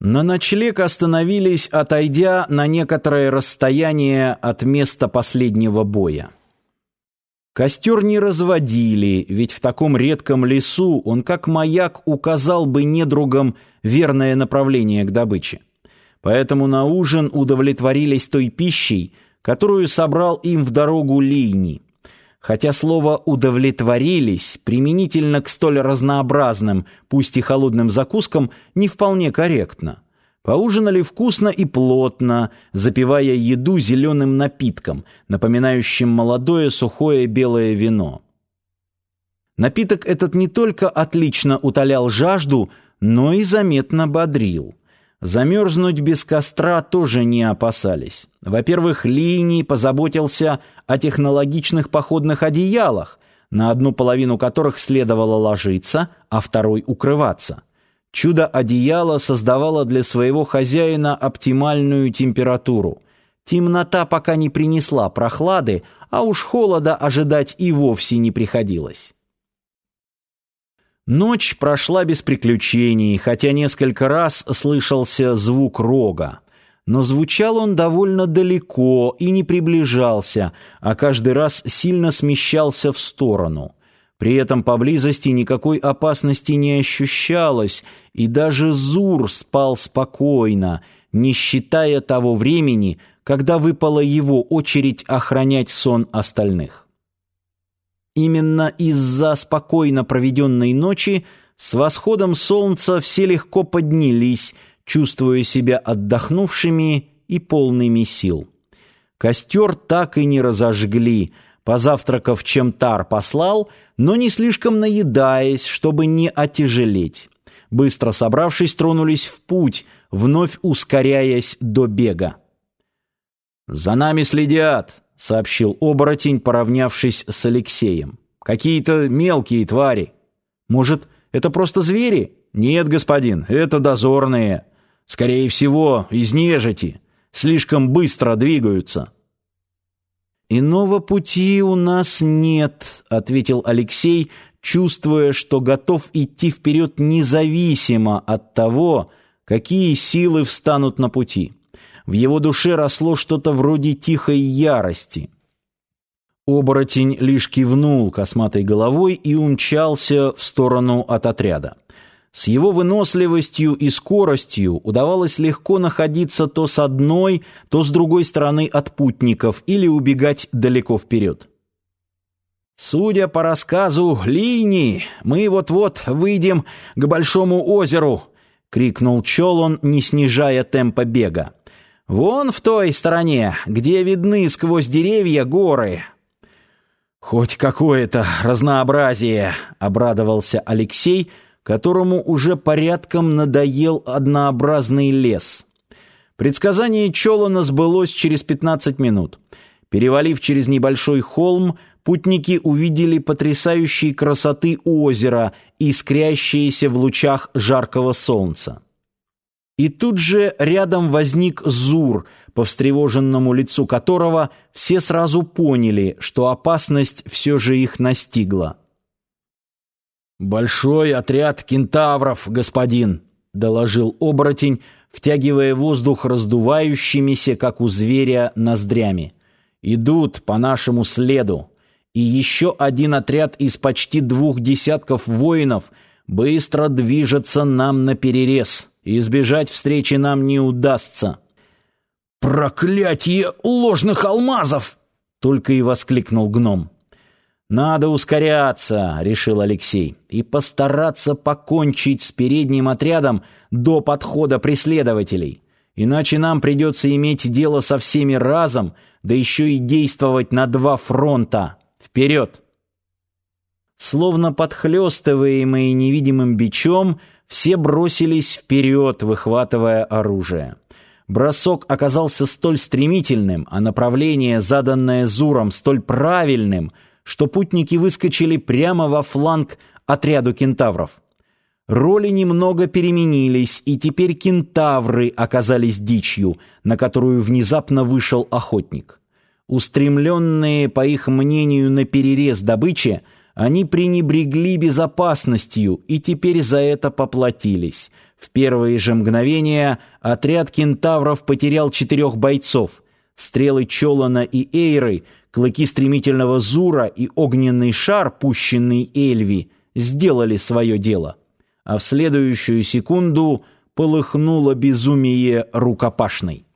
На ночлег остановились, отойдя на некоторое расстояние от места последнего боя. Костер не разводили, ведь в таком редком лесу он как маяк указал бы недругам верное направление к добыче. Поэтому на ужин удовлетворились той пищей, которую собрал им в дорогу Лини. Хотя слово «удовлетворились» применительно к столь разнообразным, пусть и холодным закускам, не вполне корректно. Поужинали вкусно и плотно, запивая еду зеленым напитком, напоминающим молодое сухое белое вино. Напиток этот не только отлично утолял жажду, но и заметно бодрил. Замерзнуть без костра тоже не опасались. Во-первых, Линий позаботился о технологичных походных одеялах, на одну половину которых следовало ложиться, а второй укрываться. Чудо-одеяло создавало для своего хозяина оптимальную температуру. Темнота пока не принесла прохлады, а уж холода ожидать и вовсе не приходилось. Ночь прошла без приключений, хотя несколько раз слышался звук рога. Но звучал он довольно далеко и не приближался, а каждый раз сильно смещался в сторону. При этом поблизости никакой опасности не ощущалось, и даже Зур спал спокойно, не считая того времени, когда выпала его очередь охранять сон остальных. Именно из-за спокойно проведенной ночи с восходом солнца все легко поднялись, чувствуя себя отдохнувшими и полными сил. Костер так и не разожгли, позавтракав чем Тар послал, но не слишком наедаясь, чтобы не отяжелеть. Быстро собравшись, тронулись в путь, вновь ускоряясь до бега. «За нами следят», — сообщил оборотень, поравнявшись с Алексеем. «Какие-то мелкие твари. Может, это просто звери?» «Нет, господин, это дозорные. Скорее всего, из нежити. Слишком быстро двигаются». «Иного пути у нас нет», — ответил Алексей, чувствуя, что готов идти вперед независимо от того, какие силы встанут на пути. В его душе росло что-то вроде тихой ярости. Оборотень лишь кивнул косматой головой и умчался в сторону от отряда. С его выносливостью и скоростью удавалось легко находиться то с одной, то с другой стороны от путников или убегать далеко вперед. «Судя по рассказу Лини, мы вот-вот выйдем к Большому озеру», — крикнул Чолон, не снижая темпа бега. «Вон в той стороне, где видны сквозь деревья горы». «Хоть какое-то разнообразие», — обрадовался Алексей, — которому уже порядком надоел однообразный лес. Предсказание Чолана сбылось через 15 минут. Перевалив через небольшой холм, путники увидели потрясающей красоты озеро, искрящееся в лучах жаркого солнца. И тут же рядом возник Зур, по встревоженному лицу которого все сразу поняли, что опасность все же их настигла. «Большой отряд кентавров, господин», — доложил оборотень, втягивая воздух раздувающимися, как у зверя, ноздрями. «Идут по нашему следу. И еще один отряд из почти двух десятков воинов быстро движется нам на перерез. Избежать встречи нам не удастся». «Проклятие ложных алмазов!» — только и воскликнул гном. «Надо ускоряться», — решил Алексей, «и постараться покончить с передним отрядом до подхода преследователей. Иначе нам придется иметь дело со всеми разом, да еще и действовать на два фронта. Вперед!» Словно подхлестываемые невидимым бичом, все бросились вперед, выхватывая оружие. Бросок оказался столь стремительным, а направление, заданное Зуром, столь правильным — что путники выскочили прямо во фланг отряду кентавров. Роли немного переменились, и теперь кентавры оказались дичью, на которую внезапно вышел охотник. Устремленные, по их мнению, на перерез добычи, Они пренебрегли безопасностью и теперь за это поплатились. В первые же мгновения отряд кентавров потерял четырех бойцов. Стрелы Чолана и Эйры, клыки стремительного Зура и огненный шар, пущенный Эльви, сделали свое дело. А в следующую секунду полыхнуло безумие рукопашной.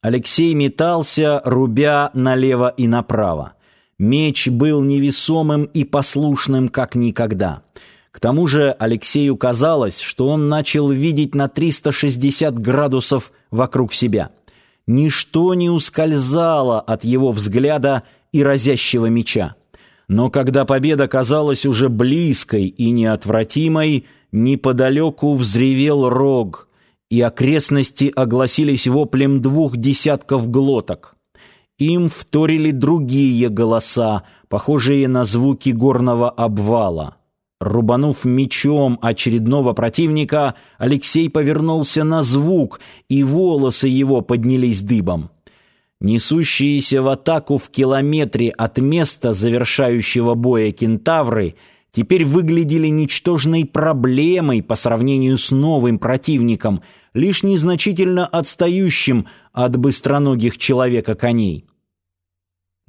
Алексей метался, рубя налево и направо. Меч был невесомым и послушным, как никогда. К тому же Алексею казалось, что он начал видеть на 360 градусов вокруг себя. Ничто не ускользало от его взгляда и разящего меча. Но когда победа казалась уже близкой и неотвратимой, неподалеку взревел рог, и окрестности огласились воплем двух десятков глоток. Им вторили другие голоса, похожие на звуки горного обвала. Рубанув мечом очередного противника, Алексей повернулся на звук, и волосы его поднялись дыбом. Несущиеся в атаку в километре от места завершающего боя кентавры теперь выглядели ничтожной проблемой по сравнению с новым противником, лишь незначительно отстающим от быстроногих человека-коней.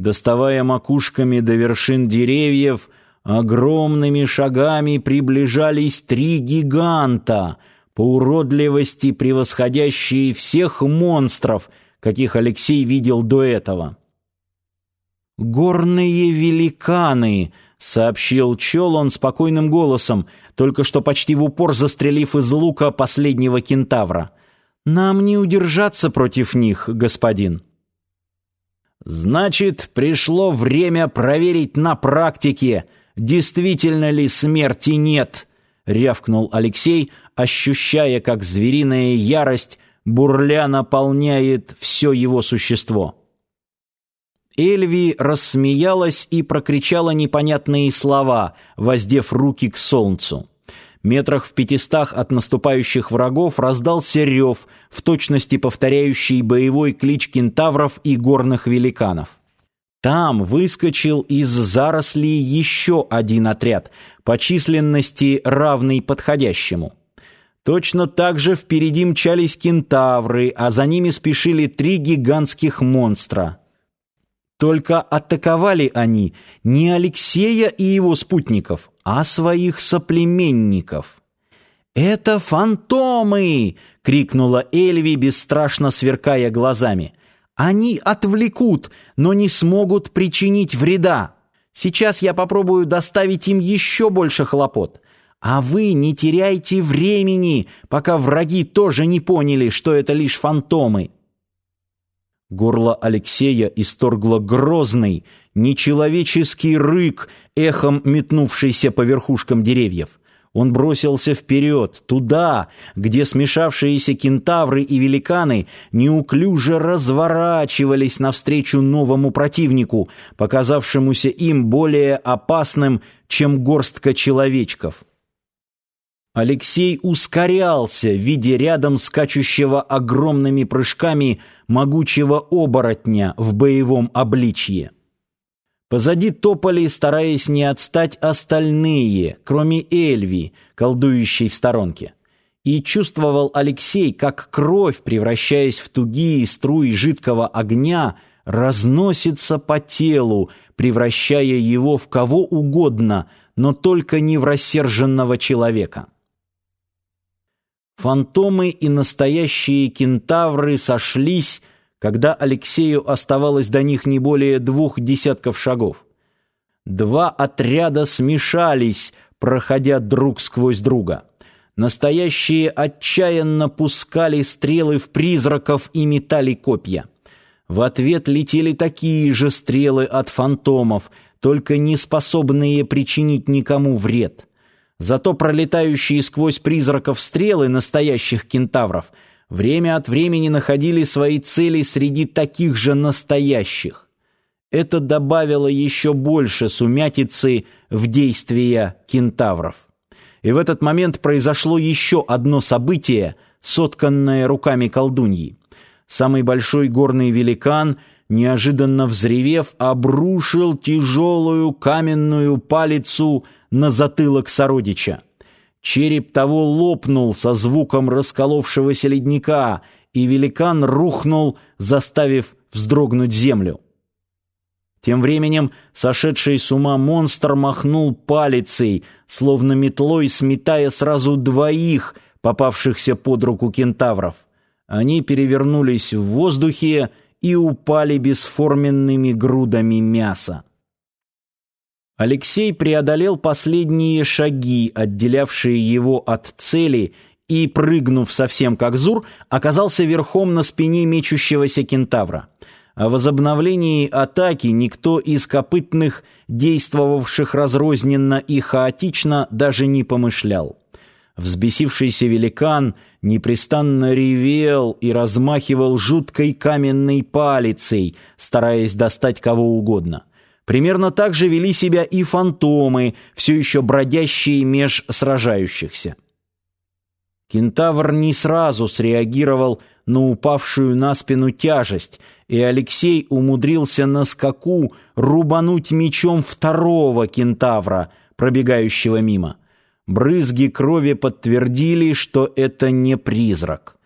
Доставая макушками до вершин деревьев, огромными шагами приближались три гиганта, по уродливости превосходящие всех монстров, каких Алексей видел до этого. «Горные великаны!» — сообщил Чел он спокойным голосом, только что почти в упор застрелив из лука последнего кентавра. «Нам не удержаться против них, господин». Значит, пришло время проверить на практике, действительно ли смерти нет, рявкнул Алексей, ощущая, как звериная ярость бурля наполняет все его существо. Эльви рассмеялась и прокричала непонятные слова, воздев руки к солнцу. Метрах в пятистах от наступающих врагов раздался рев, в точности повторяющий боевой клич кентавров и горных великанов. Там выскочил из зарослей еще один отряд, по численности равный подходящему. Точно так же впереди мчались кентавры, а за ними спешили три гигантских монстра. Только атаковали они не Алексея и его спутников, а своих соплеменников. «Это фантомы!» — крикнула Эльви, бесстрашно сверкая глазами. «Они отвлекут, но не смогут причинить вреда. Сейчас я попробую доставить им еще больше хлопот. А вы не теряйте времени, пока враги тоже не поняли, что это лишь фантомы». Горло Алексея исторгло грозный, нечеловеческий рык, эхом метнувшийся по верхушкам деревьев. Он бросился вперед, туда, где смешавшиеся кентавры и великаны неуклюже разворачивались навстречу новому противнику, показавшемуся им более опасным, чем горстка человечков. Алексей ускорялся, видя рядом скачущего огромными прыжками могучего оборотня в боевом обличье. Позади топали, стараясь не отстать остальные, кроме Эльви, колдующей в сторонке. И чувствовал Алексей, как кровь, превращаясь в тугие струи жидкого огня, разносится по телу, превращая его в кого угодно, но только не в рассерженного человека. Фантомы и настоящие кентавры сошлись, когда Алексею оставалось до них не более двух десятков шагов. Два отряда смешались, проходя друг сквозь друга. Настоящие отчаянно пускали стрелы в призраков и метали копья. В ответ летели такие же стрелы от фантомов, только не способные причинить никому вред. Зато пролетающие сквозь призраков стрелы настоящих кентавров время от времени находили свои цели среди таких же настоящих. Это добавило еще больше сумятицы в действия кентавров. И в этот момент произошло еще одно событие, сотканное руками колдуньи. Самый большой горный великан неожиданно взревев, обрушил тяжелую каменную палицу на затылок сородича. Череп того лопнул со звуком расколовшегося ледника, и великан рухнул, заставив вздрогнуть землю. Тем временем сошедший с ума монстр махнул палицей, словно метлой сметая сразу двоих, попавшихся под руку кентавров. Они перевернулись в воздухе и упали бесформенными грудами мяса. Алексей преодолел последние шаги, отделявшие его от цели, и, прыгнув совсем как Зур, оказался верхом на спине мечущегося кентавра. О возобновлении атаки никто из копытных, действовавших разрозненно и хаотично, даже не помышлял. Взбесившийся великан непрестанно ревел и размахивал жуткой каменной палицей, стараясь достать кого угодно. Примерно так же вели себя и фантомы, все еще бродящие меж сражающихся. Кентавр не сразу среагировал на упавшую на спину тяжесть, и Алексей умудрился на скаку рубануть мечом второго кентавра, пробегающего мимо. Брызги крови подтвердили, что это не призрак.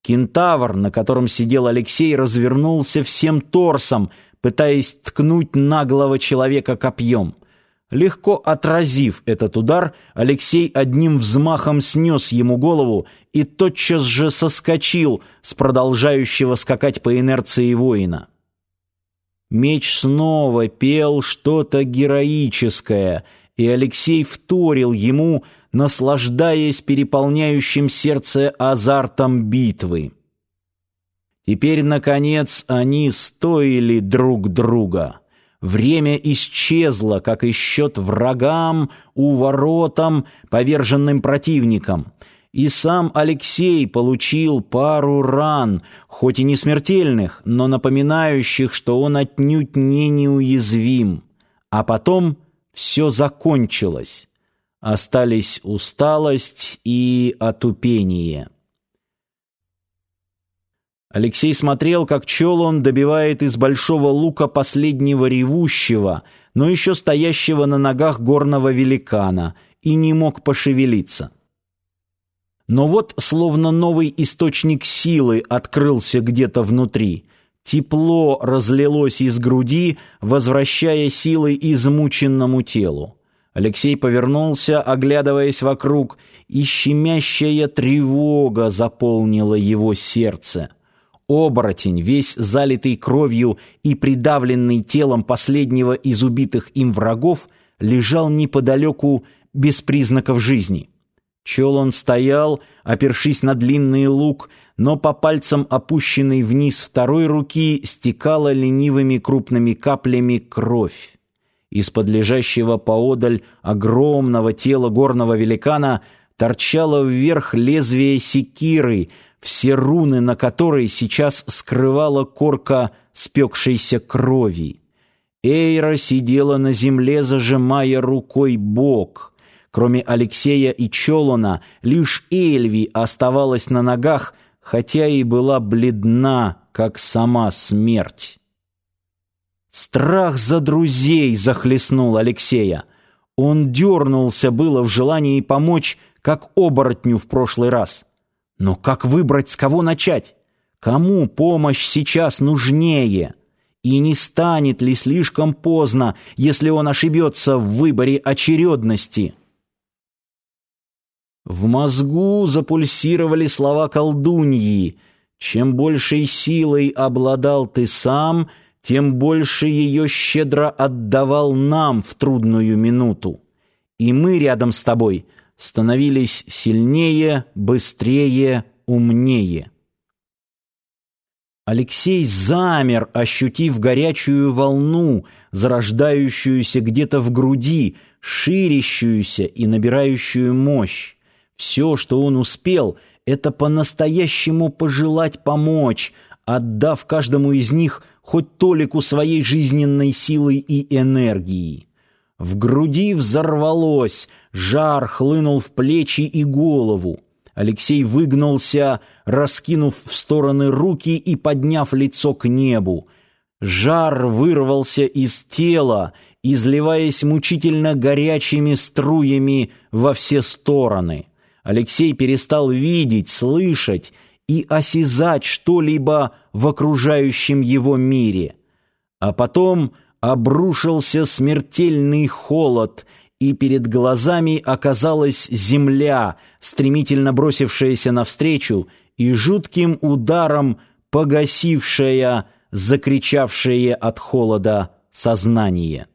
Кентавр, на котором сидел Алексей, развернулся всем торсом, пытаясь ткнуть наглого человека копьем. Легко отразив этот удар, Алексей одним взмахом снес ему голову и тотчас же соскочил с продолжающего скакать по инерции воина. Меч снова пел что-то героическое, и Алексей вторил ему, наслаждаясь переполняющим сердце азартом битвы. Теперь, наконец, они стоили друг друга. Время исчезло, как и счет врагам, уворотам, поверженным противникам. И сам Алексей получил пару ран, хоть и не смертельных, но напоминающих, что он отнюдь не неуязвим. А потом все закончилось. Остались усталость и отупение. Алексей смотрел, как Чолон добивает из большого лука последнего ревущего, но еще стоящего на ногах горного великана, и не мог пошевелиться. Но вот словно новый источник силы открылся где-то внутри. Тепло разлилось из груди, возвращая силы измученному телу. Алексей повернулся, оглядываясь вокруг, и щемящая тревога заполнила его сердце. Оборотень, весь залитый кровью и придавленный телом последнего из убитых им врагов, лежал неподалеку без признаков жизни. Чел он стоял, опершись на длинный лук, но по пальцам опущенной вниз второй руки стекала ленивыми крупными каплями кровь. Из-под лежащего поодаль огромного тела горного великана торчало вверх лезвие секиры, все руны на которой сейчас скрывала корка спекшейся крови. Эйра сидела на земле, зажимая рукой бок. Кроме Алексея и Чолона, лишь Эльви оставалась на ногах, хотя и была бледна, как сама смерть. Страх за друзей захлестнул Алексея. Он дернулся было в желании помочь, как оборотню в прошлый раз. Но как выбрать, с кого начать? Кому помощь сейчас нужнее? И не станет ли слишком поздно, если он ошибется в выборе очередности? В мозгу запульсировали слова колдуньи. Чем большей силой обладал ты сам, тем больше ее щедро отдавал нам в трудную минуту. И мы рядом с тобой — становились сильнее, быстрее, умнее. Алексей замер, ощутив горячую волну, зарождающуюся где-то в груди, ширящуюся и набирающую мощь. Все, что он успел, это по-настоящему пожелать помочь, отдав каждому из них хоть толику своей жизненной силы и энергии. В груди взорвалось, жар хлынул в плечи и голову. Алексей выгнулся, раскинув в стороны руки и подняв лицо к небу. Жар вырвался из тела, изливаясь мучительно горячими струями во все стороны. Алексей перестал видеть, слышать и осязать что-либо в окружающем его мире. А потом обрушился смертельный холод, и перед глазами оказалась земля, стремительно бросившаяся навстречу и жутким ударом погасившая закричавшее от холода сознание.